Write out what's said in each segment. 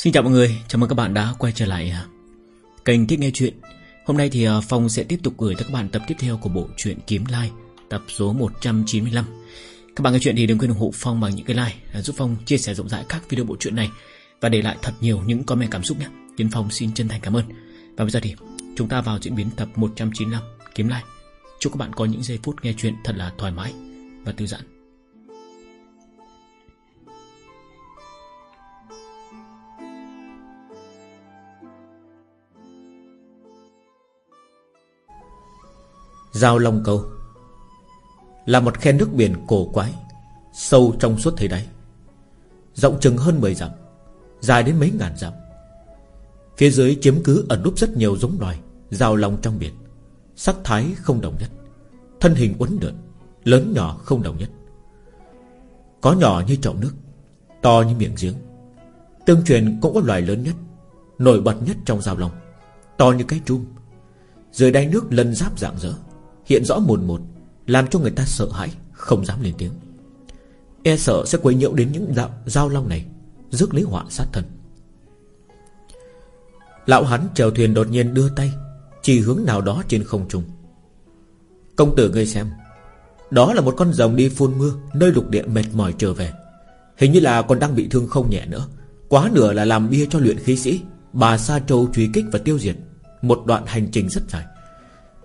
Xin chào mọi người, chào mừng các bạn đã quay trở lại à. kênh Thích Nghe Chuyện. Hôm nay thì à, Phong sẽ tiếp tục gửi tới các bạn tập tiếp theo của bộ truyện Kiếm Lai Tập số 195 Các bạn nghe chuyện thì đừng quên ủng hộ Phong bằng những cái like à, Giúp Phong chia sẻ rộng rãi các video bộ truyện này Và để lại thật nhiều những comment cảm xúc nhé. Tiến Phong xin chân thành cảm ơn. Và bây giờ thì chúng ta vào diễn biến tập 195 Kiếm Lai. Chúc các bạn có những giây phút nghe chuyện thật là thoải mái và thư giãn. Giao Long Câu. Là một khe nước biển cổ quái, Sâu trong suốt thế đáy Rộng chừng hơn 10 dặm, Dài đến mấy ngàn dặm. Phía dưới chiếm cứ ẩn núp rất nhiều giống loài, Giao long trong biển. Sắc thái không đồng nhất, Thân hình uốn lượn, Lớn nhỏ không đồng nhất. Có nhỏ như chậu nước, To như miệng giếng. Tương truyền cũng có loài lớn nhất, Nổi bật nhất trong giao long, To như cái chum. Dưới đáy nước lân giáp dạng dỡ Hiện rõ mồn một, Làm cho người ta sợ hãi, Không dám lên tiếng. E sợ sẽ quấy nhiễu đến những đạo giao long này, Rước lấy họa sát thân Lão hắn chèo thuyền đột nhiên đưa tay, Chỉ hướng nào đó trên không trung. Công tử ngươi xem, Đó là một con rồng đi phun mưa, Nơi lục địa mệt mỏi trở về. Hình như là còn đang bị thương không nhẹ nữa, Quá nửa là làm bia cho luyện khí sĩ, Bà Sa Châu truy kích và tiêu diệt, Một đoạn hành trình rất dài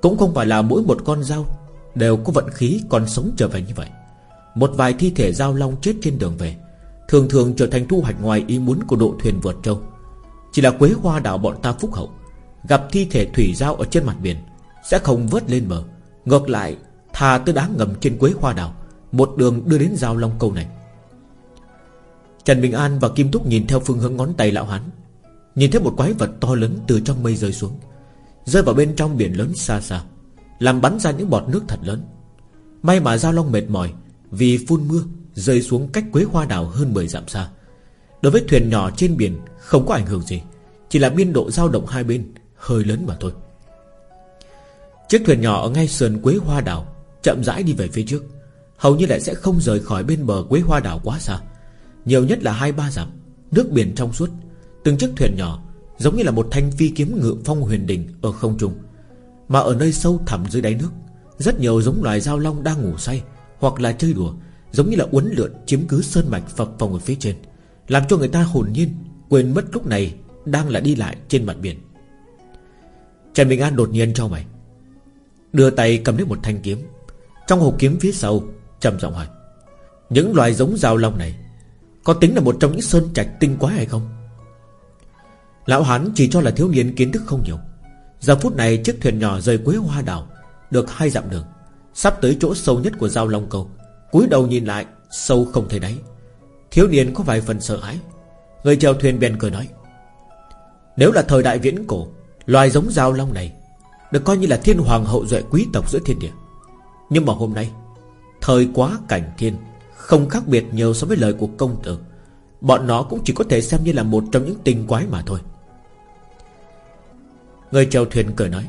cũng không phải là mỗi một con dao Đều có vận khí còn sống trở về như vậy. Một vài thi thể dao long chết trên đường về, Thường thường trở thành thu hoạch ngoài ý muốn của độ thuyền vượt châu Chỉ là quế hoa đảo bọn ta phúc hậu, Gặp thi thể thủy dao ở trên mặt biển, Sẽ không vớt lên bờ. Ngược lại, thà tới đá ngầm trên quế hoa đảo Một đường đưa đến giao long câu này. Trần Bình An và Kim Túc nhìn theo phương hướng ngón tay lão hắn Nhìn thấy một quái vật to lớn từ trong mây rơi xuống. Rơi vào bên trong biển lớn xa xa, Làm bắn ra những bọt nước thật lớn. May mà Giao Long mệt mỏi Vì phun mưa Rơi xuống cách quế hoa đảo hơn 10 dặm xa. Đối với thuyền nhỏ trên biển Không có ảnh hưởng gì, Chỉ là biên độ dao động hai bên Hơi lớn mà thôi. Chiếc thuyền nhỏ ở ngay sườn quế hoa đảo Chậm rãi đi về phía trước, Hầu như lại sẽ không rời khỏi bên bờ quế hoa đảo quá xa, Nhiều nhất là hai ba dặm, Nước biển trong suốt, Từng chiếc thuyền nhỏ Giống như là một thanh phi kiếm ngự phong huyền đình Ở không trung, Mà ở nơi sâu thẳm dưới đáy nước, Rất nhiều giống loài dao long đang ngủ say Hoặc là chơi đùa, Giống như là uốn lượn chiếm cứ sơn mạch phập phòng ở phía trên, Làm cho người ta hồn nhiên Quên mất lúc này Đang là đi lại trên mặt biển. Trần Bình An đột nhiên cho mày, Đưa tay cầm lấy một thanh kiếm. Trong hộp kiếm phía sau, trầm giọng hỏi, Những loài giống dao long này Có tính là một trong những sơn trạch tinh quái hay không? Lão hán chỉ cho là thiếu niên kiến thức không nhiều. Giờ phút này chiếc thuyền nhỏ rời quế hoa đảo, Được hai dặm đường, Sắp tới chỗ sâu nhất của giao long cầu. Cúi đầu nhìn lại, Sâu không thấy đáy. Thiếu niên có vài phần sợ hãi. Người chèo thuyền bèn cười nói, Nếu là thời đại viễn cổ, Loài giống giao long này Được coi như là thiên hoàng hậu duệ quý tộc giữa thiên địa. Nhưng mà hôm nay, Thời quá cảnh thiên, Không khác biệt nhiều so với lời của công tử. Bọn nó cũng chỉ có thể xem như là một trong những tình quái mà thôi. Người chèo thuyền cười nói,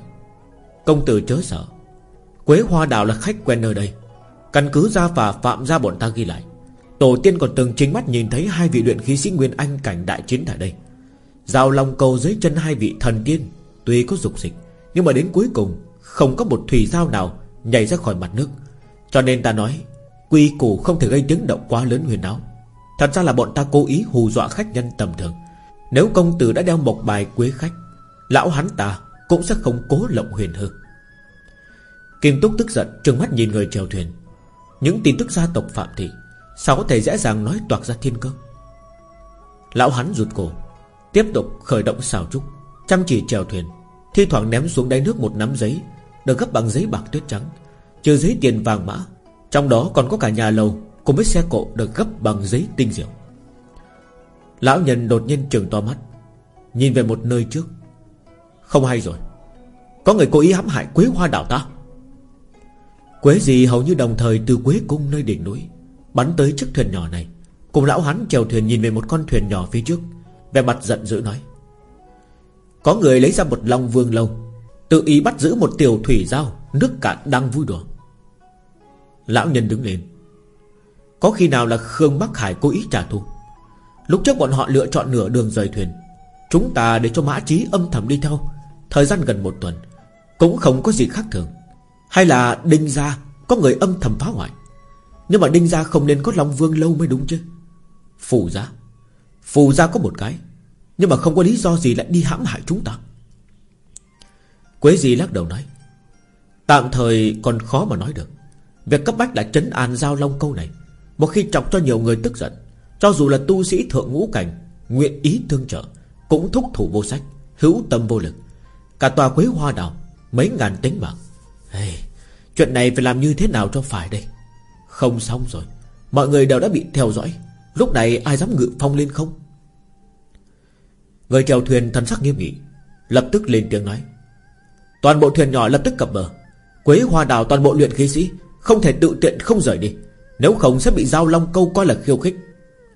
Công tử chớ sợ. Quế Hoa Đảo là khách quen nơi đây. Căn cứ ra và phạm ra bọn ta ghi lại, Tổ tiên còn từng chính mắt nhìn thấy Hai vị luyện khí sĩ Nguyên Anh cảnh đại chiến tại đây. Giao lòng cầu dưới chân hai vị thần tiên, Tuy có dục dịch, Nhưng mà đến cuối cùng Không có một thủy giao nào nhảy ra khỏi mặt nước. Cho nên ta nói, Quy củ không thể gây tiếng động quá lớn huyền áo. Thật ra là bọn ta cố ý hù dọa khách nhân tầm thường. Nếu công tử đã đeo một bài quế khách Lão hắn ta cũng sẽ không cố lộng huyền hư. Kim Túc tức giận, trừng mắt nhìn người chèo thuyền. Những tin tức gia tộc Phạm Thị, Sao có thể dễ dàng nói toạc ra thiên cơ? Lão hắn rụt cổ, Tiếp tục khởi động xào trúc, Chăm chỉ chèo thuyền, Thi thoảng ném xuống đáy nước một nắm giấy, Được gấp bằng giấy bạc tuyết trắng, Trừ giấy tiền vàng mã, Trong đó còn có cả nhà lầu Cùng với xe cộ được gấp bằng giấy tinh diệu. Lão nhân đột nhiên trừng to mắt, Nhìn về một nơi trước không hay rồi. Có người cố ý hãm hại quế hoa đảo ta? Quế gì hầu như đồng thời từ quế cung nơi đỉnh núi, Bắn tới chiếc thuyền nhỏ này. Cùng lão hắn chèo thuyền nhìn về một con thuyền nhỏ phía trước Về mặt giận dữ nói, Có người lấy ra một long vương lâu, Tự ý bắt giữ một tiểu thủy giao, Nước cạn đang vui đùa. Lão nhân đứng lên. Có khi nào là Khương Bắc Hải cố ý trả thù? Lúc trước bọn họ lựa chọn nửa đường rời thuyền, Chúng ta để cho mã trí âm thầm đi theo Thời gian gần một tuần, Cũng không có gì khác thường. Hay là đinh gia có người âm thầm phá hoại. Nhưng mà đinh gia không nên có Long Vương lâu mới đúng chứ. Phù gia. Phù gia có một cái, Nhưng mà không có lý do gì lại đi hãm hại chúng ta. Quế Di lắc đầu nói, Tạm thời còn khó mà nói được. Việc cấp bách là trấn an giao long câu này. Một khi chọc cho nhiều người tức giận, Cho dù là tu sĩ thượng ngũ cảnh, Nguyện ý thương trợ, Cũng thúc thủ vô sách, Hữu tâm vô lực. Cả tòa quế hoa đào Mấy ngàn tính mạng. Hey, Chuyện này phải làm như thế nào cho phải đây? Không xong rồi Mọi người đều đã bị theo dõi. Lúc này ai dám ngự phong lên không? Người chèo thuyền thần sắc nghiêm nghị Lập tức lên tiếng nói. Toàn bộ thuyền nhỏ lập tức cập bờ. Quế hoa đào toàn bộ luyện khí sĩ Không thể tự tiện không rời đi. Nếu không sẽ bị giao long câu coi là khiêu khích.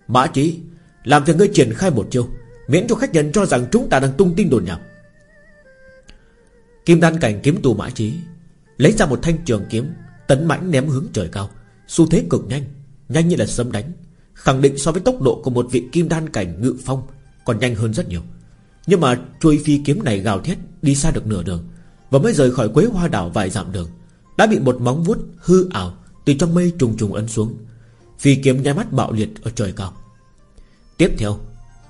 Mã trí Làm việc ngươi triển khai một chiêu Miễn cho khách nhân cho rằng chúng ta đang tung tin đồn nhảm. Kim đan cảnh kiếm tù mã trí, Lấy ra một thanh trường kiếm, Tấn mãnh ném hướng trời cao. Xu thế cực nhanh Nhanh như là sấm đánh, Khẳng định so với tốc độ của một vị kim đan cảnh ngự phong Còn nhanh hơn rất nhiều. Nhưng mà chuôi phi kiếm này gào thét, Đi xa được nửa đường, Và mới rời khỏi quế hoa đảo vài dặm đường, Đã bị một móng vuốt hư ảo Từ trong mây trùng trùng ấn xuống. Phi kiếm nháy mắt bạo liệt ở trời cao. Tiếp theo,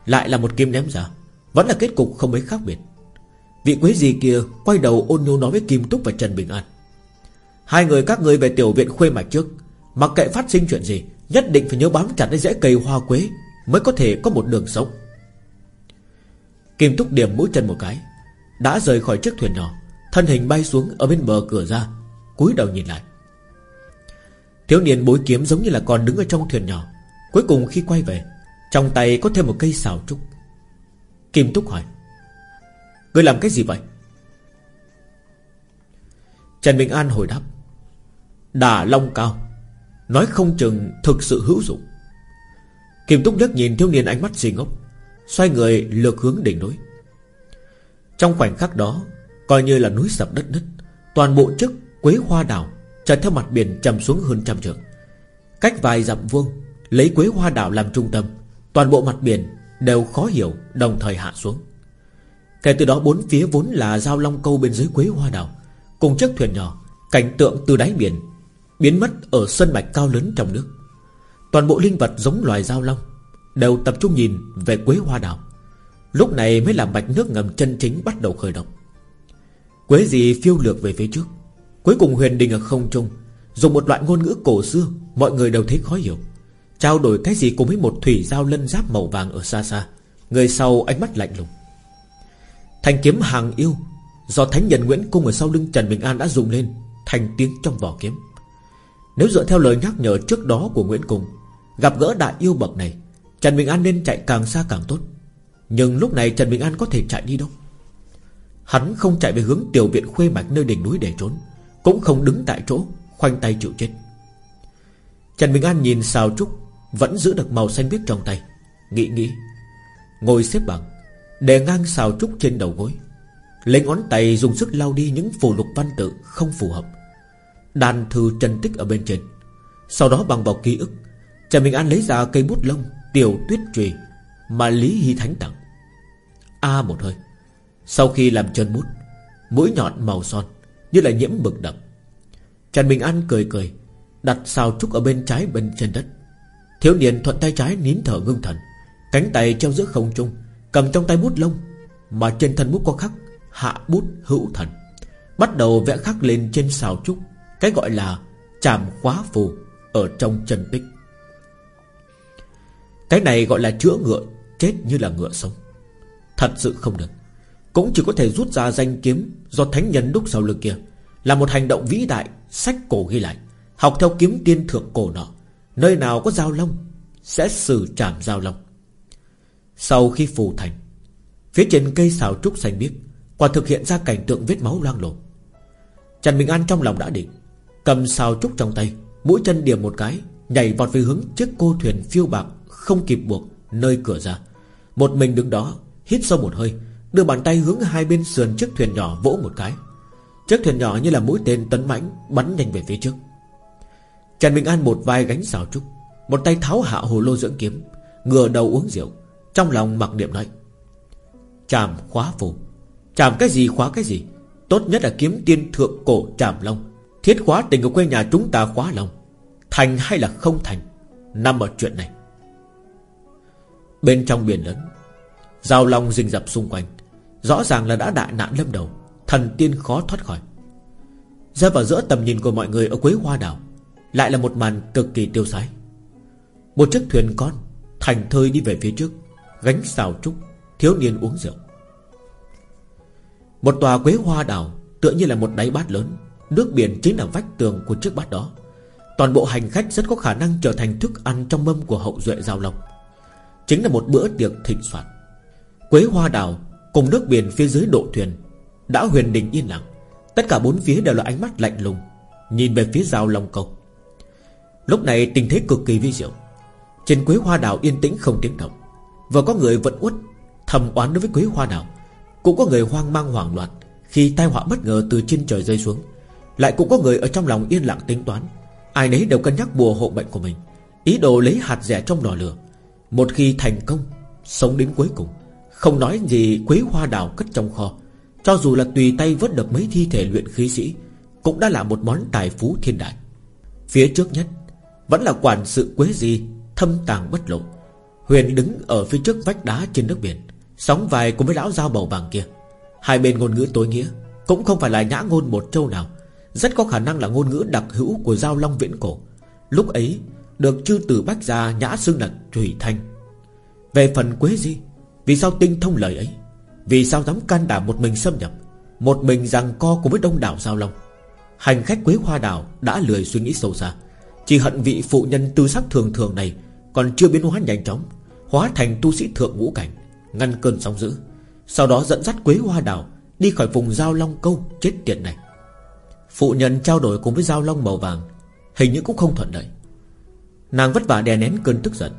Lại là một kiếm ném ra, Vẫn là kết cục không mấy khác biệt. Vị quế gì kia quay đầu ôn nhu nói với Kim Túc và Trần Bình An. Hai người các người về tiểu viện khuê mạch trước. Mặc kệ phát sinh chuyện gì, Nhất định phải nhớ bám chặt lấy rễ cây hoa quế Mới có thể có một đường sống. Kim Túc điểm mũi chân một cái, Đã rời khỏi chiếc thuyền nhỏ, Thân hình bay xuống ở bên bờ cửa ra, cúi đầu nhìn lại. Thiếu niên bối kiếm giống như là còn đứng ở trong thuyền nhỏ, Cuối cùng khi quay về, Trong tay có thêm một cây xào trúc. Kim Túc hỏi Ngươi làm cái gì vậy? Trần Bình An hồi đáp. Đà long cao. Nói không chừng thực sự hữu dụng. Kim Túc liếc nhìn thiếu niên ánh mắt gì ngốc, Xoay người lược hướng đỉnh núi. Trong khoảnh khắc đó, Coi như là núi sập đất nứt, Toàn bộ chức quế hoa đảo Trở theo mặt biển trầm xuống hơn trăm trượng. Cách vài dặm vuông, Lấy quế hoa đảo làm trung tâm, Toàn bộ mặt biển đều khó hiểu Đồng thời hạ xuống. Kể từ đó bốn phía vốn là giao long câu bên dưới quế hoa đảo Cùng chiếc thuyền nhỏ, Cảnh tượng từ đáy biển, Biến mất ở sân mạch cao lớn trong nước. Toàn bộ linh vật giống loài giao long Đều tập trung nhìn về quế hoa đảo Lúc này mới làm mạch nước ngầm chân chính bắt đầu khởi động. Quế gì phiêu lược về phía trước. Cuối cùng huyền đình ở không trung, Dùng một loại ngôn ngữ cổ xưa, Mọi người đều thấy khó hiểu. Trao đổi cái gì cùng với một thủy giao lân giáp màu vàng ở xa xa, Người sau ánh mắt lạnh lùng. Thanh kiếm hàng yêu. Do Thánh Nhân Nguyễn Cung ở sau lưng Trần Bình An đã dùng lên, Thành tiếng trong vỏ kiếm. Nếu dựa theo lời nhắc nhở trước đó của Nguyễn Cung, Gặp gỡ đại yêu bậc này, Trần Bình An nên chạy càng xa càng tốt. Nhưng lúc này Trần Bình An có thể chạy đi đâu? Hắn không chạy về hướng tiểu viện khuê mạch nơi đỉnh núi để trốn, Cũng không đứng tại chỗ, Khoanh tay chịu chết. Trần Bình An nhìn xào trúc, Vẫn giữ được màu xanh biếc trong tay, Nghĩ nghĩ, Ngồi xếp bằng. Để ngang xào trúc trên đầu gối. Lấy ngón tay dùng sức lau đi những phù lục văn tự không phù hợp. Đàn thư trần tích ở bên trên. Sau đó bằng vào ký ức Trần Bình An lấy ra cây bút lông, Tiểu tuyết trùy Mà Lý Hy Thánh tặng. A một hơi. Sau khi làm chân bút, Mũi nhọn màu son Như là nhiễm bực đậm. Trần Bình An cười cười, Đặt xào trúc ở bên trái bên trên đất. Thiếu niên thuận tay trái nín thở ngưng thần, Cánh tay treo giữa không trung Cầm trong tay bút lông, Mà trên thân bút có khắc Hạ bút hữu thần. Bắt đầu vẽ khắc lên trên xào trúc, Cái gọi là chạm khóa phù Ở trong chân tích Cái này gọi là chữa ngựa, Chết như là ngựa sống. Thật sự không được. Cũng chỉ có thể rút ra danh kiếm Do thánh nhân đúc sau lưng kia, Là một hành động vĩ đại, Sách cổ ghi lại, Học theo kiếm tiên thượng cổ nọ. Nơi nào có giao long, Sẽ xử trảm giao long. Sau khi phù thành, Phía trên cây xào trúc xanh biếc Quả thực hiện ra cảnh tượng vết máu loang lổ. Trần Bình An trong lòng đã định, Cầm xào trúc trong tay, Mũi chân điểm một cái, Nhảy vọt về hướng chiếc cô thuyền phiêu bạc Không kịp buộc nơi cửa ra. Một mình đứng đó, Hít sâu một hơi, Đưa bàn tay hướng hai bên sườn chiếc thuyền nhỏ vỗ một cái. Chiếc thuyền nhỏ như là mũi tên tấn mãnh Bắn nhanh về phía trước. Trần Bình An một vai gánh xào trúc, Một tay tháo hạ hồ lô dưỡng kiếm Ngừa đầu uống rượu. Trong lòng mặc niệm nói Chàm khóa phù. Chàm cái gì khóa cái gì? Tốt nhất là kiếm tiên thượng cổ chàm long. Thiết khóa tình của quê nhà chúng ta khóa lòng. Thành hay là không thành, Nằm ở chuyện này. Bên trong biển lớn, Giao long rình rập xung quanh. Rõ ràng là đã đại nạn lâm đầu, Thần tiên khó thoát khỏi. Ra vào giữa tầm nhìn của mọi người ở Quế Hoa Đảo, Lại là một màn cực kỳ tiêu sái. Một chiếc thuyền con, Thành thơi đi về phía trước. Gánh xào trúc, Thiếu niên uống rượu. Một tòa Quế Hoa đào Tựa như là một đáy bát lớn, Nước biển chính là vách tường của chiếc bát đó. Toàn bộ hành khách rất có khả năng trở thành thức ăn trong mâm của hậu duệ Giao Long Chính là một bữa tiệc thịnh soạn. Quế hoa đào Cùng nước biển phía dưới độ thuyền Đã huyền đình yên lặng. Tất cả bốn phía đều là ánh mắt lạnh lùng, Nhìn về phía Giao Long cầu. Lúc này tình thế cực kỳ vi diệu. Trên quế hoa đào yên tĩnh không tiếng động. Vừa có người vẫn uất, Thầm oán đối với quế hoa đào Cũng có người hoang mang hoảng loạn Khi tai họa bất ngờ từ trên trời rơi xuống. Lại cũng có người ở trong lòng yên lặng tính toán. Ai nấy đều cân nhắc bùa hộ bệnh của mình. Ý đồ lấy hạt rẻ trong lò lửa. Một khi thành công, Sống đến cuối cùng. Không nói gì quế hoa đào cất trong kho. Cho dù là tùy tay vớt được mấy thi thể luyện khí sĩ, Cũng đã là một món tài phú thiên đại. Phía trước nhất, Vẫn là quản sự quế gì Thâm tàng bất lộ. Huyền đứng ở phía trước vách đá trên nước biển, Sóng vai cùng với lão dao bầu vàng kia. Hai bên ngôn ngữ tối nghĩa Cũng không phải là nhã ngôn một châu nào, rất có khả năng là ngôn ngữ đặc hữu của Giao Long Viễn Cổ. Lúc ấy, Được chư tử Bách Gia nhã xưng là Thủy Thanh. Về phần Quế Di, Vì sao tinh thông lời ấy? Vì sao dám can đảm một mình xâm nhập, Một mình rằng co cùng với đông đảo Giao Long? Hành khách Quế Hoa Đảo Đã lười suy nghĩ sâu xa, Chỉ hận vị phụ nhân tư sắc thường thường này Còn chưa biến hóa nhanh chóng. Hóa thành tu sĩ thượng ngũ cảnh, Ngăn cơn sóng dữ, Sau đó dẫn dắt Quế Hoa đào Đi khỏi vùng Giao Long Câu chết tiệt này. Phụ nhân trao đổi cùng với giao long màu vàng, Hình như cũng không thuận lợi. Nàng vất vả đè nén cơn tức giận,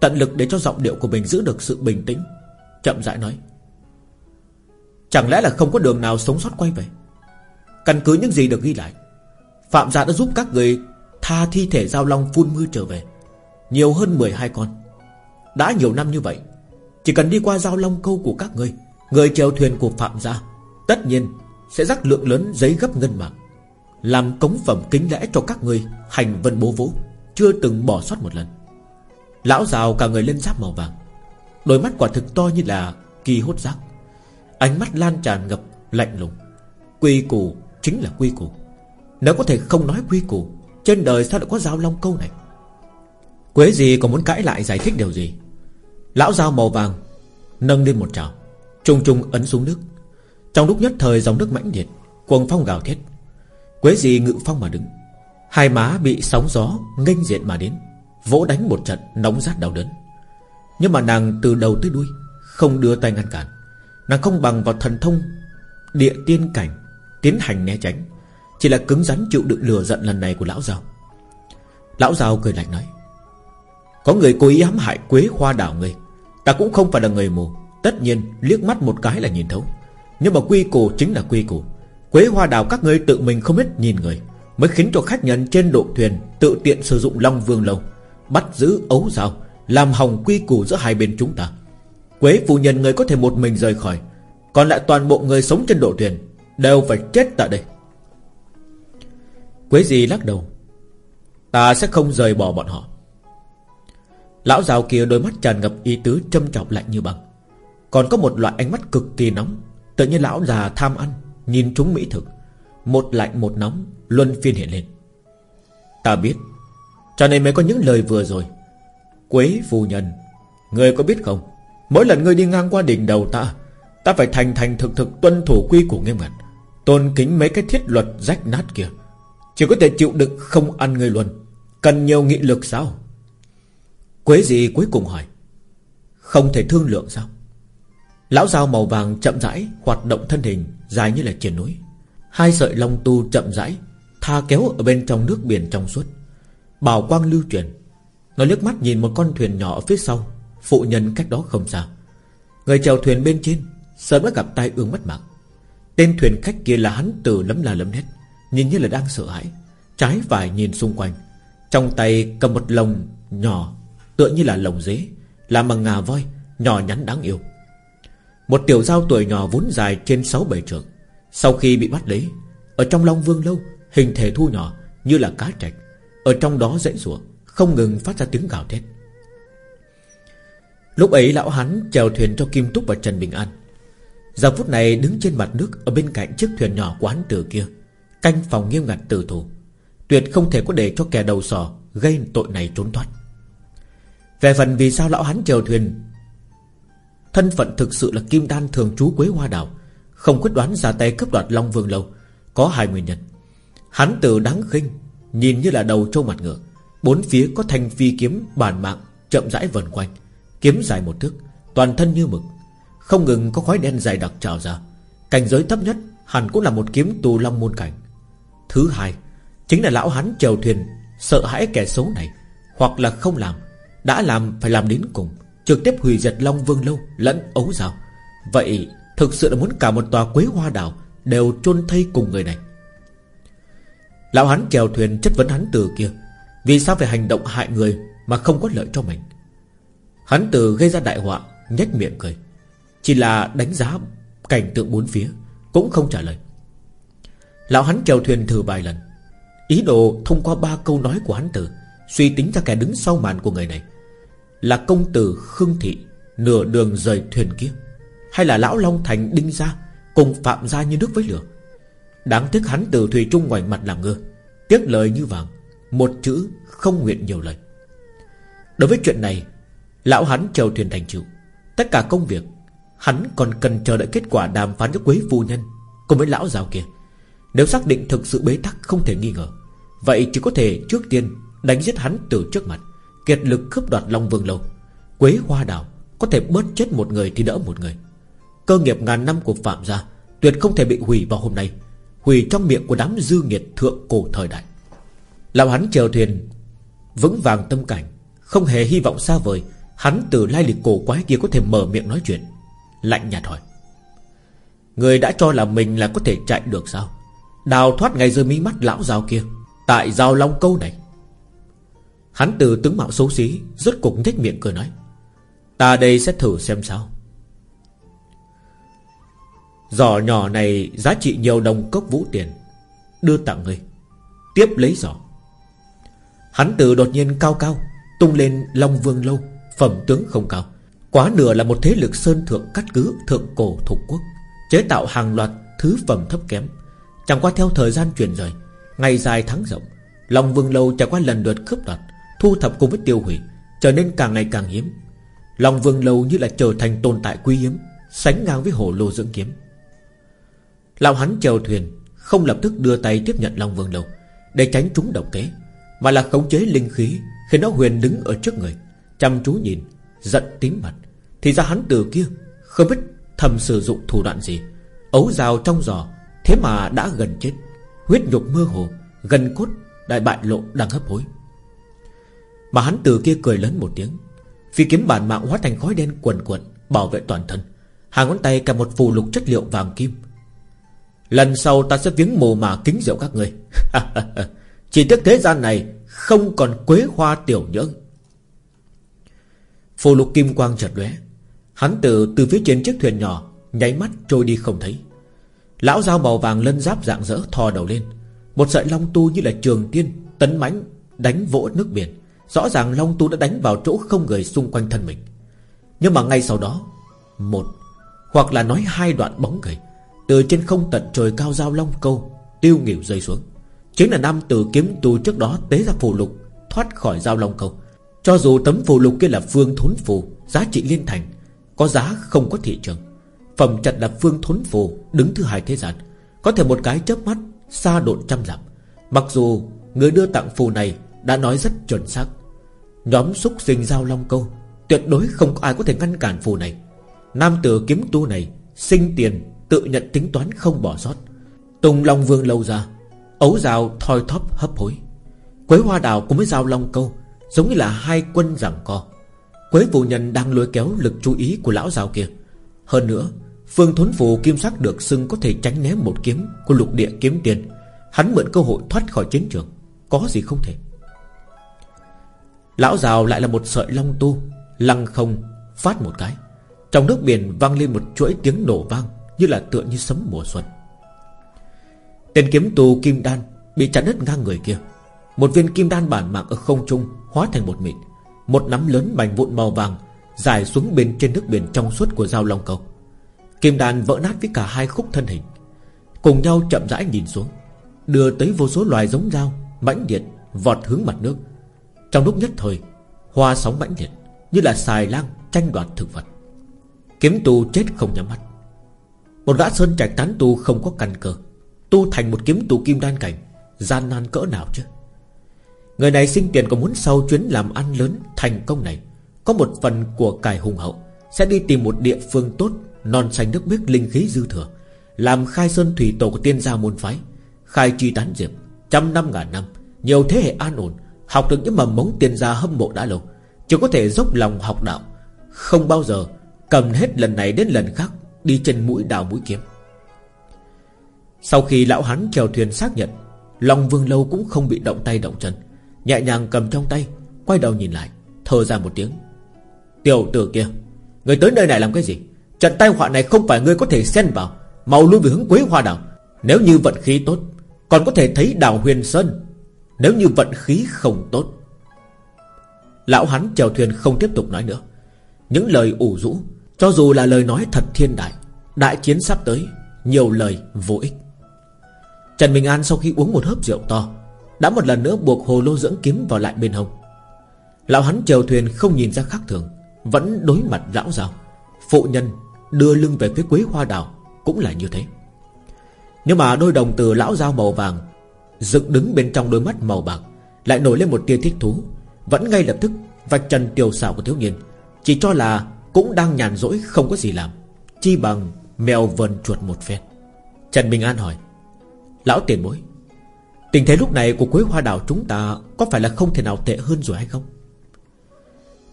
Tận lực để cho giọng điệu của mình giữ được sự bình tĩnh, Chậm rãi nói, Chẳng lẽ là không có đường nào sống sót quay về? Căn cứ những gì được ghi lại, Phạm gia đã giúp các người Tha thi thể giao long phun mưa trở về, Nhiều hơn 12 con. Đã nhiều năm như vậy, Chỉ cần đi qua giao long câu của các ngươi, Người chèo thuyền của Phạm gia, Tất nhiên sẽ rắc lượng lớn giấy gấp ngân mạng, Làm cống phẩm kính lẽ cho các ngươi Hành vân bố vũ Chưa từng bỏ sót một lần. Lão rào cả người lên giáp màu vàng, Đôi mắt quả thực to như là kỳ hốt giác Ánh mắt lan tràn ngập lạnh lùng. Quy củ chính là quy củ. Nếu có thể không nói quy củ, Trên đời sao lại có giao long câu này? Quế gì còn muốn cãi lại giải thích điều gì? Lão dao màu vàng, Nâng lên một trào Trung trung ấn xuống nước. Trong lúc nhất thời dòng nước mãnh liệt, Cuồng phong gào thét. Quế gì ngự phong mà đứng. Hai má bị sóng gió nghênh diện mà đến, Vỗ đánh một trận nóng rát đau đớn. Nhưng mà nàng từ đầu tới đuôi Không đưa tay ngăn cản. Nàng không bằng vào thần thông, Địa tiên cảnh, Tiến hành né tránh. Chỉ là cứng rắn chịu đựng lừa giận lần này của lão giàu Lão giàu cười lạnh nói, Có người cố ý ám hại quế hoa đảo người Ta cũng không phải là người mù. Tất nhiên, liếc mắt một cái là nhìn thấu. Nhưng mà quy củ chính là quy củ. Quế hoa đào các ngươi tự mình không biết nhìn người, Mới khiến cho khách nhân trên độ thuyền Tự tiện sử dụng Long Vương Lâu. Bắt giữ ấu dao Làm hỏng quy củ giữa hai bên chúng ta. Quế phụ nhân người có thể một mình rời khỏi, Còn lại toàn bộ người sống trên độ thuyền Đều phải chết tại đây. Quế gì lắc đầu. Ta sẽ không rời bỏ bọn họ. Lão giàu kia đôi mắt tràn ngập ý tứ châm trọng lạnh như bằng Còn có một loại ánh mắt cực kỳ nóng, Tự nhiên lão già tham ăn, Nhìn chúng mỹ thực. Một lạnh một nóng, Luân phiên hiện lên. Ta biết, Cho nên mới có những lời vừa rồi. Quế phu nhân, Người có biết không? Mỗi lần ngươi đi ngang qua đỉnh đầu ta Ta phải thành thành thực thực tuân thủ quy củ nghiêm ngặt, Tôn kính mấy cái thiết luật rách nát kia. Chỉ có thể chịu đựng không ăn người luôn. Cần nhiều nghị lực sao? Quế gì cuối cùng hỏi, Không thể thương lượng sao? Lão dao màu vàng chậm rãi Hoạt động thân hình dài như là triển núi. Hai sợi long tu chậm rãi Tha kéo ở bên trong nước biển trong suốt. Bảo quang lưu truyền. Nó liếc mắt nhìn một con thuyền nhỏ ở phía sau, Phụ nhân cách đó không xa. Người chèo thuyền bên trên Sớm đã gặp tai ương mất mạng. Tên thuyền khách kia là hắn từ lấm là lấm nét Nhìn như là đang sợ hãi, Trái phải nhìn xung quanh, Trong tay cầm một lồng nhỏ Tựa như là lồng dế Làm bằng ngà voi, Nhỏ nhắn đáng yêu. Một tiểu giao tuổi nhỏ vốn dài trên 6-7 trường Sau khi bị bắt lấy, Ở trong Long Vương Lâu, Hình thể thu nhỏ như là cá trạch, Ở trong đó dãy rủa Không ngừng phát ra tiếng gào thét. Lúc ấy lão hắn chèo thuyền cho Kim Túc và Trần Bình An. Giờ phút này đứng trên mặt nước Ở bên cạnh chiếc thuyền nhỏ quán từ kia, Canh phòng nghiêm ngặt tử thủ, Tuyệt không thể có để cho kẻ đầu sò Gây tội này trốn thoát. Về phần vì sao lão hắn chèo thuyền, Thân phận thực sự là Kim Đan thường trú Quế Hoa Đảo Không quyết đoán ra tay cướp đoạt Long Vương Lâu, Có hai nguyên nhân. Hắn từ đáng khinh, Nhìn như là đầu trâu mặt ngựa, Bốn phía có thanh phi kiếm bản mạng Chậm rãi vần quanh, Kiếm dài một thước, Toàn thân như mực, Không ngừng có khói đen dài đặc trào ra. Cảnh giới thấp nhất Hẳn cũng là một kiếm tù long môn cảnh. Thứ hai, Chính là lão hắn chèo thuyền Sợ hãi kẻ xấu này, Hoặc là không làm đã làm, phải làm đến cùng. Trực tiếp hủy diệt Long Vương Lâu, lẫn ấu rào. Vậy thực sự là muốn cả một tòa quế hoa đảo Đều chôn thây cùng người này. Lão hắn chèo thuyền chất vấn hắn từ kia, Vì sao phải hành động hại người Mà không có lợi cho mình? Hắn từ gây ra đại họa, nhếch miệng cười. Chỉ là đánh giá cảnh tượng bốn phía, Cũng không trả lời. Lão hắn chèo thuyền thử vài lần. Ý đồ thông qua ba câu nói của hắn tử Suy tính ra kẻ đứng sau màn của người này. Là công tử Khương Thị, Nửa đường rời thuyền kia, Hay là lão Long Thành đinh Gia Cùng phạm Gia như nước với lửa? Đáng tiếc hắn từ Thủy Trung ngoài mặt làm ngơ, Tiếc lời như vàng, Một chữ không nguyện nhiều lời. Đối với chuyện này, Lão hắn chờ thuyền thành chịu. Tất cả công việc, Hắn còn cần chờ đợi kết quả đàm phán với quế phu nhân Cùng với lão giàu kia. Nếu xác định thực sự bế tắc không thể nghi ngờ, Vậy chỉ có thể trước tiên Đánh giết hắn từ trước mặt. Kiệt lực cướp đoạt Long Vương Lâu. Quế hoa đảo Có thể bớt chết một người thì đỡ một người. Cơ nghiệp ngàn năm của Phạm gia Tuyệt không thể bị hủy vào hôm nay, Hủy trong miệng của đám dư nghiệt thượng cổ thời đại. Lão hắn chèo thuyền, Vững vàng tâm cảnh, Không hề hy vọng xa vời, Hắn từ lai lịch cổ quái kia có thể mở miệng nói chuyện, Lạnh nhạt hỏi. Người đã cho là mình là có thể chạy được sao? Đào thoát ngày dưới mí mắt lão giao kia, Tại giao long câu này Hắn từ tướng mạo xấu xí, Rốt cục nhếch miệng cười nói, Ta đây sẽ thử xem sao. Giỏ nhỏ này giá trị nhiều đồng cốc vũ tiền, Đưa tặng ngươi Tiếp lấy giỏ Hắn từ đột nhiên cao cao, Tung lên Long Vương Lâu, Phẩm tướng không cao, Quá nửa là một thế lực sơn thượng cắt cứ Thượng cổ thuộc quốc, Chế tạo hàng loạt thứ phẩm thấp kém. Chẳng qua theo thời gian chuyển rời, Ngày dài tháng rộng, Long Vương Lâu trải qua lần lượt cướp đoạt Thu thập cùng với tiêu hủy, Trở nên càng ngày càng hiếm. Long Vương Lâu như là trở thành tồn tại quý hiếm, Sánh ngang với hồ lô dưỡng kiếm. Lão hắn chèo thuyền, Không lập tức đưa tay tiếp nhận Long Vương Lâu, Để tránh chúng độc kế, Mà là khống chế linh khí Khi nó huyền đứng ở trước người, Chăm chú nhìn, Giận tím mặt. Thì ra hắn từ kia, Không biết thầm sử dụng thủ đoạn gì, Ấu rào trong giò, Thế mà đã gần chết. Huyết nhục mơ hồ Gần cốt Đại bại lộ đang hấp hối. Mà hắn từ kia cười lớn một tiếng. Phi kiếm bản mạng hóa thành khói đen quần quần Bảo vệ toàn thân. Hàng ngón tay cầm một phù lục chất liệu vàng kim. Lần sau ta sẽ viếng mồ mà kính rượu các người. Chỉ tiếc thế gian này Không còn quế hoa tiểu nhưỡng. Phù lục kim quang chợt lóe. Hắn từ từ phía trên chiếc thuyền nhỏ, Nháy mắt trôi đi không thấy. Lão dao màu vàng lân giáp dạng dỡ thò đầu lên. Một sợi long tu như là trường tiên, Tấn mãnh, đánh vỗ nước biển. Rõ ràng long tu đã đánh vào chỗ không người xung quanh thân mình. Nhưng mà ngay sau đó, Một, Hoặc là nói hai đoạn bóng người, Từ trên không tận trời cao giao long câu, Tiêu nghỉu rơi xuống. Chính là nam tử kiếm tu trước đó tế ra phù lục, Thoát khỏi giao long câu. Cho dù tấm phù lục kia là phương thốn phù, Giá trị liên thành, Có giá không có thị trường. Phẩm chặt là phương thốn phù, Đứng thứ hai thế gian. Có thể một cái chớp mắt, Xa độn trăm dặm. Mặc dù người đưa tặng phù này đã nói rất chuẩn xác. Nhóm xúc sinh giao long câu, Tuyệt đối không có ai có thể ngăn cản phù này. Nam tử kiếm tu này, Sinh tiền, tự nhận tính toán không bỏ sót. Tùng Long Vương lâu ra, Ấu rào thoi thóp hấp hối. Quế hoa đào cũng với giao long câu, Giống như là hai quân giảng co. Quế phụ nhân đang lôi kéo lực chú ý của lão rào kia. Hơn nữa, Phương thốn phù kim sắc được xưng có thể tránh né một kiếm Của lục địa kiếm tiền. Hắn mượn cơ hội thoát khỏi chiến trường, Có gì không thể. Lão rào lại là một sợi long tu, Lăng không phát một cái. Trong nước biển vang lên một chuỗi tiếng nổ vang, Như là tựa như sấm mùa xuân. Tên kiếm tù kim đan Bị chặt đứt ngang người kia. Một viên kim đan bản mạng ở không trung Hóa thành một mịn, Một nắm lớn mảnh vụn màu vàng Dài xuống bên trên nước biển trong suốt của dao long cầu. Kim đan vỡ nát với cả hai khúc thân hình, Cùng nhau chậm rãi nhìn xuống, Đưa tới vô số loài giống dao, mãnh liệt vọt hướng mặt nước. Trong lúc nhất thời, Hoa sóng mãnh liệt, Như là xài lang tranh đoạt thực vật. Kiếm tu chết không nhắm mắt. Một gã sơn trạch tán tu không có căn cơ, Tu thành một kiếm tu kim đan cảnh, Gian nan cỡ nào chứ? Người này sinh tiền còn muốn sau chuyến làm ăn lớn Thành công này, Có một phần của cải hùng hậu, Sẽ đi tìm một địa phương tốt, Non xanh nước biếc linh khí dư thừa, Làm khai sơn thủy tổ của tiên gia môn phái, Khai chi tán diệp, Trăm năm ngàn năm, Nhiều thế hệ an ổn Học được những mầm mống tiền gia hâm mộ đã lâu, Chỉ có thể dốc lòng học đạo. Không bao giờ cầm hết lần này đến lần khác, Đi trên mũi đào mũi kiếm. Sau khi lão hắn chèo thuyền xác nhận, Long vương lâu cũng không bị động tay động chân, Nhẹ nhàng cầm trong tay, Quay đầu nhìn lại, Thở ra một tiếng. Tiểu tử kia, Người tới nơi này làm cái gì? Trận tai họa này không phải ngươi có thể xen vào Màu lui về hướng quế hoa đảo. Nếu như vận khí tốt, Còn có thể thấy đảo huyền sơn nếu như vận khí không tốt. Lão hắn chèo thuyền không tiếp tục nói nữa. Những lời ủ rũ, Cho dù là lời nói thật thiên đại Đại chiến sắp tới, Nhiều lời vô ích. Trần Bình An sau khi uống một hớp rượu to, Đã một lần nữa buộc hồ lô dưỡng kiếm vào lại bên hông. Lão hắn chèo thuyền không nhìn ra khác thường, Vẫn đối mặt lão rào Phụ nhân đưa lưng về phía quế hoa đào, Cũng là như thế. Nhưng mà đôi đồng từ lão dao màu vàng Dựng đứng bên trong đôi mắt màu bạc, Lại nổi lên một tia thích thú. Vẫn ngay lập tức, vạch trần tiểu xảo của thiếu niên. Chỉ cho là cũng đang nhàn rỗi, không có gì làm. Chi bằng mèo vần chuột một phen. Trần Bình An hỏi, Lão tiền bối, Tình thế lúc này của quế hoa đảo chúng ta Có phải là không thể nào tệ hơn rồi hay không?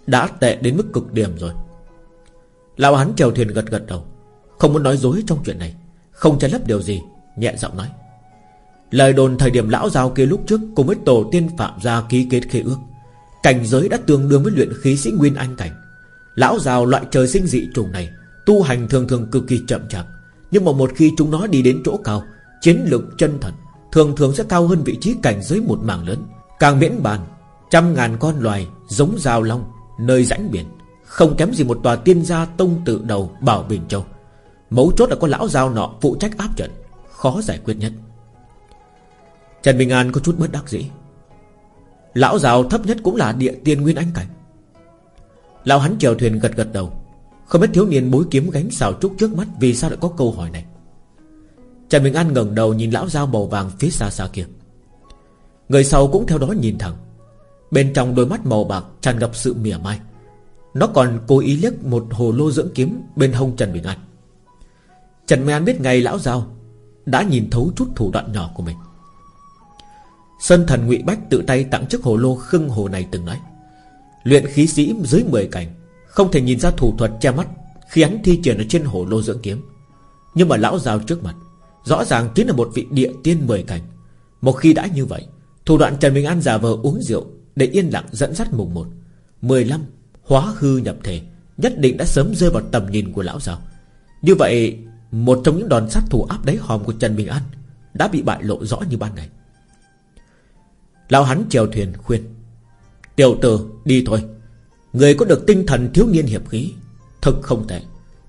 Đã tệ đến mức cực điểm rồi. Lão hắn chèo thuyền gật gật đầu, Không muốn nói dối trong chuyện này. Không che lấp điều gì. Nhẹ giọng nói Lời đồn thời điểm lão giao kia lúc trước Cùng với tổ tiên phạm gia ký kết khế ước. Cảnh giới đã tương đương với luyện khí sĩ Nguyên Anh Cảnh. Lão giao loại trời sinh dị trùng này, Tu hành thường thường cực kỳ chậm chạp. Nhưng mà một khi chúng nó đi đến chỗ cao, Chiến lược chân thật, Thường thường sẽ cao hơn vị trí cảnh giới một mảng lớn. Càng miễn bàn, Trăm ngàn con loài giống rào long, Nơi rãnh biển, Không kém gì một tòa tiên gia tông tự đầu Bảo Bình Châu. Mấu chốt là có lão giao nọ phụ trách áp trận, Khó giải quyết nhất. Trần Bình An có chút bất đắc dĩ. Lão giàu thấp nhất cũng là địa tiên nguyên anh cảnh. Lão hắn chèo thuyền gật gật đầu. Không biết thiếu niên bối kiếm gánh xào trúc trước mắt Vì sao lại có câu hỏi này. Trần Bình An ngẩng đầu nhìn lão dao màu vàng phía xa xa kia. Người sau cũng theo đó nhìn thẳng. Bên trong đôi mắt màu bạc tràn ngập sự mỉa mai. Nó còn cố ý liếc một hồ lô dưỡng kiếm Bên hông Trần Bình An. Trần Bình An biết ngay lão dao Đã nhìn thấu chút thủ đoạn nhỏ của mình. Sơn thần ngụy Bách tự tay tặng chiếc hồ lô khưng hồ này từng nói. Luyện khí sĩ dưới 10 cảnh, Không thể nhìn ra thủ thuật che mắt, Khi hắn thi triển ở trên hồ lô dưỡng kiếm. Nhưng mà lão giao trước mặt, Rõ ràng chính là một vị địa tiên mười cảnh. Một khi đã như vậy, Thủ đoạn Trần Bình An giả vờ uống rượu Để yên lặng dẫn dắt mùng một. Mười lăm, Hóa hư nhập thể, Nhất định đã sớm rơi vào tầm nhìn của lão giao. Như vậy, Một trong những đòn sát thủ áp đáy hòm của Trần Bình An Đã bị bại lộ rõ như ban ngày. Lão hắn chèo thuyền khuyên, Tiểu tử, đi thôi. Người có được tinh thần thiếu niên hiệp khí thật không tệ.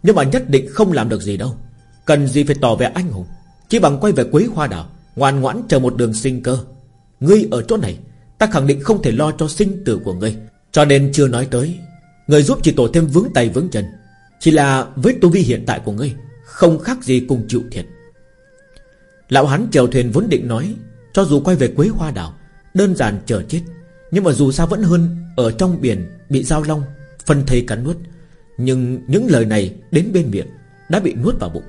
Nhưng mà nhất định không làm được gì đâu. Cần gì phải tỏ vẻ anh hùng. Chỉ bằng quay về quấy hoa đảo, Ngoan ngoãn chờ một đường sinh cơ. Ngươi ở chỗ này, Ta khẳng định không thể lo cho sinh tử của ngươi. Cho nên chưa nói tới, Người giúp chỉ tổ thêm vướng tay vướng chân. Chỉ là với tu vi hiện tại của ngươi, Không khác gì cùng chịu thiệt. Lão hắn chèo thuyền vốn định nói, Cho dù quay về quế hoa đảo Đơn giản chờ chết. Nhưng mà dù sao vẫn hơn, Ở trong biển bị giao long, Phân thây cắn nuốt. Nhưng những lời này đến bên miệng Đã bị nuốt vào bụng.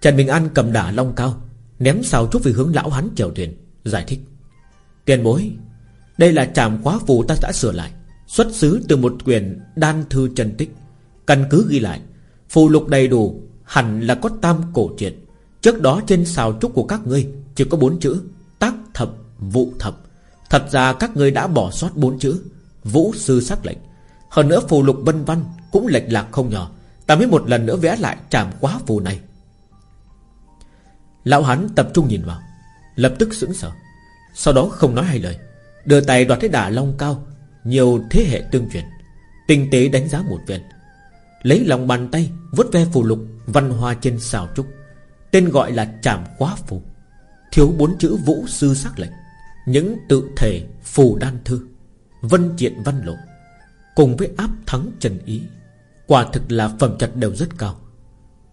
Trần Bình An cầm đả long cao, Ném xào trúc về hướng lão hắn chèo thuyền, Giải thích. Tiền bối, Đây là tràm quá phù ta đã sửa lại, Xuất xứ từ một quyền đan thư chân tích. Căn cứ ghi lại, Phù lục đầy đủ, Hẳn là có tam cổ triệt. Trước đó trên xào trúc của các ngươi Chỉ có bốn chữ, Tác thập, vụ thập. Thật ra các ngươi đã bỏ sót bốn chữ. Vũ sư sắc lệnh. Hơn nữa phù lục vân văn Cũng lệch lạc không nhỏ. Ta mới một lần nữa vẽ lại chạm quá phù này. Lão hắn tập trung nhìn vào, Lập tức sững sờ. Sau đó không nói hai lời, Đưa tay đoạt thế đả long cao, Nhiều thế hệ tương truyền, Tinh tế đánh giá một viên Lấy lòng bàn tay, vuốt ve phù lục Văn hoa trên xào trúc. Tên gọi là chạm quá phù. Thiếu bốn chữ vũ sư sắc lệnh. Những tự thể phù đan thư Vân triện văn lộ Cùng với áp thắng trần ý Quả thực là phẩm chất đều rất cao.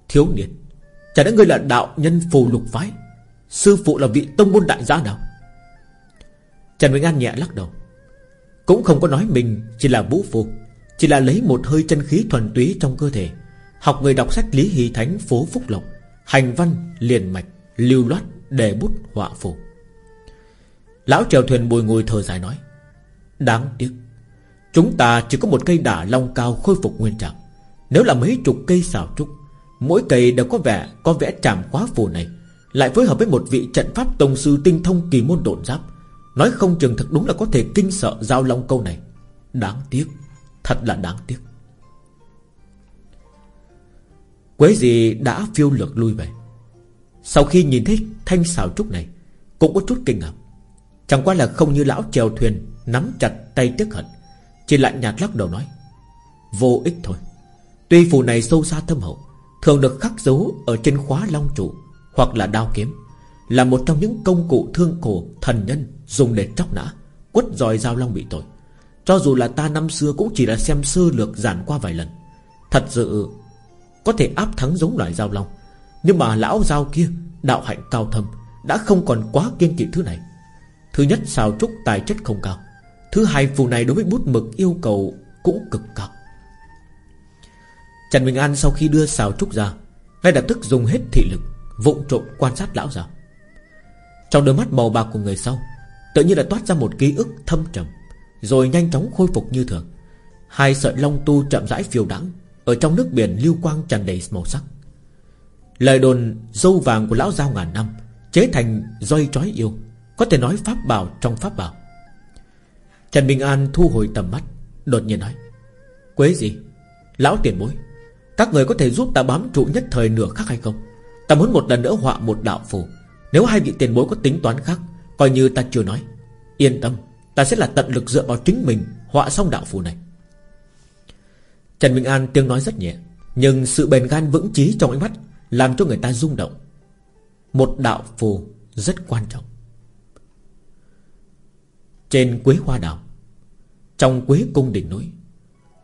Thiếu niên Chả đã ngươi là đạo nhân phù lục phái Sư phụ là vị tông môn đại gia nào? Trần Vĩnh An nhẹ lắc đầu Cũng không có nói mình chỉ là vũ phù Chỉ là lấy một hơi chân khí thuần túy trong cơ thể Học người đọc sách Lý Hy Thánh Phố Phúc Lộc Hành văn, liền mạch, lưu loát Đề bút, họa phù. Lão trèo thuyền bùi ngồi thở dài nói, Đáng tiếc, Chúng ta chỉ có một cây đả long cao khôi phục nguyên trạng. Nếu là mấy chục cây xào trúc, Mỗi cây đều có vẻ, Có vẽ tràm quá phù này. Lại phối hợp với một vị trận pháp tông sư tinh thông kỳ môn độn giáp. Nói không chừng thật đúng là có thể kinh sợ giao long câu này. Đáng tiếc, Thật là đáng tiếc. Quế gì đã phiêu lược lui về. Sau khi nhìn thấy thanh xào trúc này, Cũng có chút kinh ngạc. Chẳng qua là không như lão chèo thuyền Nắm chặt tay tiếc hận. Chỉ lạnh nhạt lắc đầu nói, Vô ích thôi. Tuy phù này sâu xa thâm hậu, Thường được khắc dấu ở trên khóa long trụ Hoặc là đao kiếm, Là một trong những công cụ thương cổ Thần nhân dùng để tróc nã, Quất dòi dao long bị tội. Cho dù là ta năm xưa cũng chỉ là xem sơ lược giản qua vài lần. Thật sự Có thể áp thắng giống loài dao long, Nhưng mà lão dao kia, Đạo hạnh cao thâm, Đã không còn quá kiên kỵ thứ này. Thứ nhất, xào trúc tài chất không cao. Thứ hai, phù này đối với bút mực yêu cầu Cũng cực cao. Trần Bình An sau khi đưa xào trúc ra, Ngay lập tức dùng hết thị lực, Vụng trộm quan sát lão già. Trong đôi mắt màu bạc của người sau, Tự nhiên là toát ra một ký ức thâm trầm, Rồi nhanh chóng khôi phục như thường. Hai sợi long tu chậm rãi phiêu đắng Ở trong nước biển lưu quang tràn đầy màu sắc. Lời đồn dâu vàng của lão giao ngàn năm, Chế thành roi trói yêu. Có thể nói pháp bảo trong pháp bảo. Trần Bình An thu hồi tầm mắt, Đột nhiên nói, Quế gì? Lão tiền bối, Các người có thể giúp ta bám trụ nhất thời nửa khắc hay không? Ta muốn một lần nữa họa một đạo phù. Nếu hai vị tiền bối có tính toán khác, Coi như ta chưa nói, Yên tâm, Ta sẽ là tận lực dựa vào chính mình Họa xong đạo phù này. Trần Bình An tiếng nói rất nhẹ, Nhưng sự bền gan vững chí trong ánh mắt Làm cho người ta rung động. Một đạo phù rất quan trọng. Trên quế hoa đảo Trong quế cung đỉnh núi,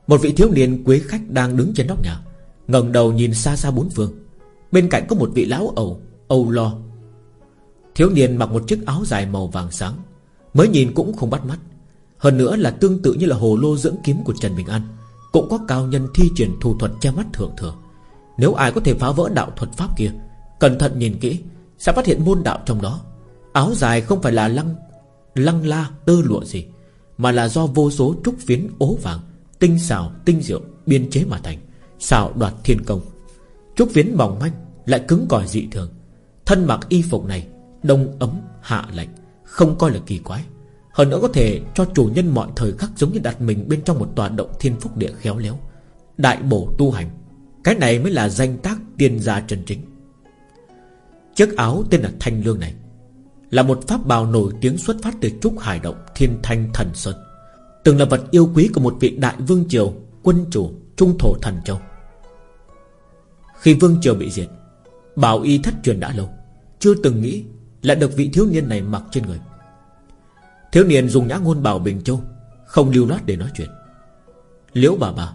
Một vị thiếu niên quế khách đang đứng trên nóc nhà, ngẩng đầu nhìn xa xa bốn phương. Bên cạnh có một vị lão ẩu, Âu lo. Thiếu niên mặc một chiếc áo dài màu vàng sáng, Mới nhìn cũng không bắt mắt. Hơn nữa là tương tự như là hồ lô dưỡng kiếm của Trần Bình An, Cũng có cao nhân thi triển thủ thuật che mắt thượng thừa. Nếu ai có thể phá vỡ đạo thuật pháp kia, Cẩn thận nhìn kỹ, Sẽ phát hiện môn đạo trong đó. Áo dài không phải là lăng Lăng la tơ lụa gì, Mà là do vô số trúc phiến ố vàng, Tinh xào, tinh diệu biên chế mà thành, Xào đoạt thiên công. Trúc phiến mỏng manh, Lại cứng cỏi dị thường. Thân mặc y phục này, Đông ấm, hạ lạnh, Không coi là kỳ quái. Hơn nữa có thể cho chủ nhân mọi thời khắc Giống như đặt mình bên trong một tòa động thiên phúc địa khéo léo. Đại bổ tu hành, Cái này mới là danh tác tiên gia chân chính. Chiếc áo tên là Thanh Lương này là một pháp bào nổi tiếng xuất phát từ Trúc Hải Động, Thiên Thanh Thần Sơn, Từng là vật yêu quý của một vị đại vương triều, Quân chủ Trung Thổ Thần Châu. Khi vương triều bị diệt, Bảo y thất truyền đã lâu, Chưa từng nghĩ lại được vị thiếu niên này mặc trên người. Thiếu niên dùng nhã ngôn bảo Bình Châu Không lưu loát để nói chuyện. Liễu bà bà,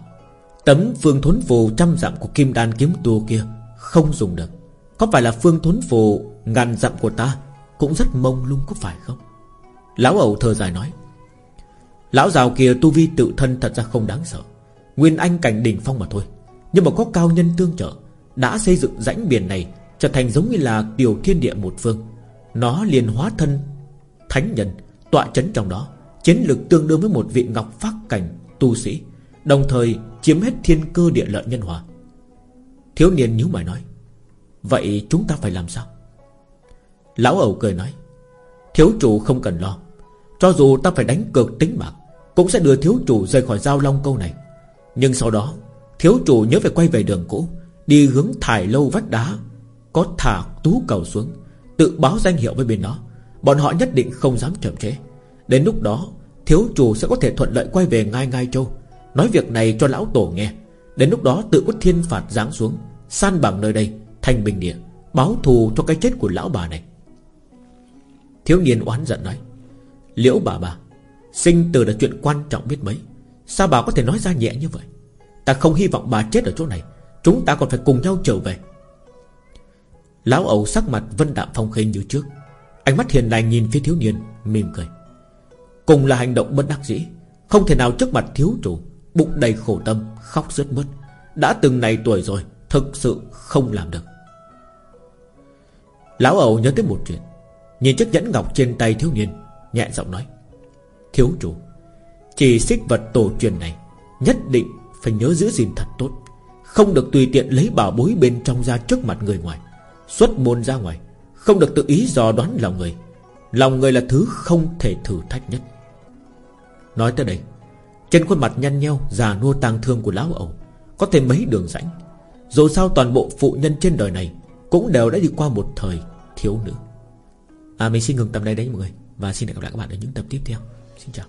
Tấm phương thốn phù trăm dặm của kim đan kiếm tu kia Không dùng được. Có phải là phương thốn phù ngàn dặm của ta cũng rất mông lung có phải không? Lão ẩu thờ dài nói, Lão giàu kia tu vi tự thân thật ra không đáng sợ. Nguyên anh cảnh đỉnh phong mà thôi. Nhưng mà có cao nhân tương trợ, Đã xây dựng rãnh biển này Trở thành giống như là tiểu thiên địa một phương. Nó liền hóa thân Thánh nhân, tọa chấn trong đó, Chiến lực tương đương với một vị ngọc phát cảnh Tu sĩ, Đồng thời chiếm hết thiên cơ địa lợi nhân hòa. Thiếu niên nhíu mày nói, Vậy chúng ta phải làm sao? Lão ẩu cười nói, Thiếu chủ không cần lo, Cho dù ta phải đánh cược tính mạng, Cũng sẽ đưa thiếu chủ rời khỏi giao long câu này. Nhưng sau đó, Thiếu chủ nhớ phải quay về đường cũ, Đi hướng thải lâu vách đá, Có thả tú cầu xuống, Tự báo danh hiệu với bên đó. Bọn họ nhất định không dám chậm chế Đến lúc đó, Thiếu chủ sẽ có thể thuận lợi quay về ngai ngai châu. Nói việc này cho lão tổ nghe. Đến lúc đó, tự có thiên phạt giáng xuống, San bằng nơi đây, Thành bình địa, Báo thù cho cái chết của lão bà này. Thiếu niên oán giận nói, Liễu bà bà, Sinh tử là chuyện quan trọng biết mấy. Sao bà có thể nói ra nhẹ như vậy? Ta không hy vọng bà chết ở chỗ này. Chúng ta còn phải cùng nhau trở về. Lão ẩu sắc mặt vân đạm phong khinh như trước. Ánh mắt hiền lành nhìn phía thiếu niên, Mỉm cười. Cùng là hành động bất đắc dĩ, Không thể nào trước mặt thiếu chủ, Bụng đầy khổ tâm, Khóc rớt mất Đã từng này tuổi rồi, Thực sự không làm được. Lão ẩu nhớ tới một chuyện. Nhìn chiếc nhẫn ngọc trên tay thiếu niên, Nhẹ giọng nói, Thiếu chủ, Chỉ xích vật tổ truyền này Nhất định phải nhớ giữ gìn thật tốt, Không được tùy tiện lấy bảo bối bên trong ra trước mặt người ngoài, Xuất môn ra ngoài, Không được tự ý dò đoán lòng người. Lòng người là thứ không thể thử thách nhất. Nói tới đây, Trên khuôn mặt nhăn nheo, Già nua tang thương của lão ẩu Có thêm mấy đường rãnh. Dù sao toàn bộ phụ nhân trên đời này Cũng đều đã đi qua một thời thiếu nữ. À mình xin ngừng tập này đấy mọi người. Và xin hẹn gặp lại các bạn ở những tập tiếp theo. Xin chào.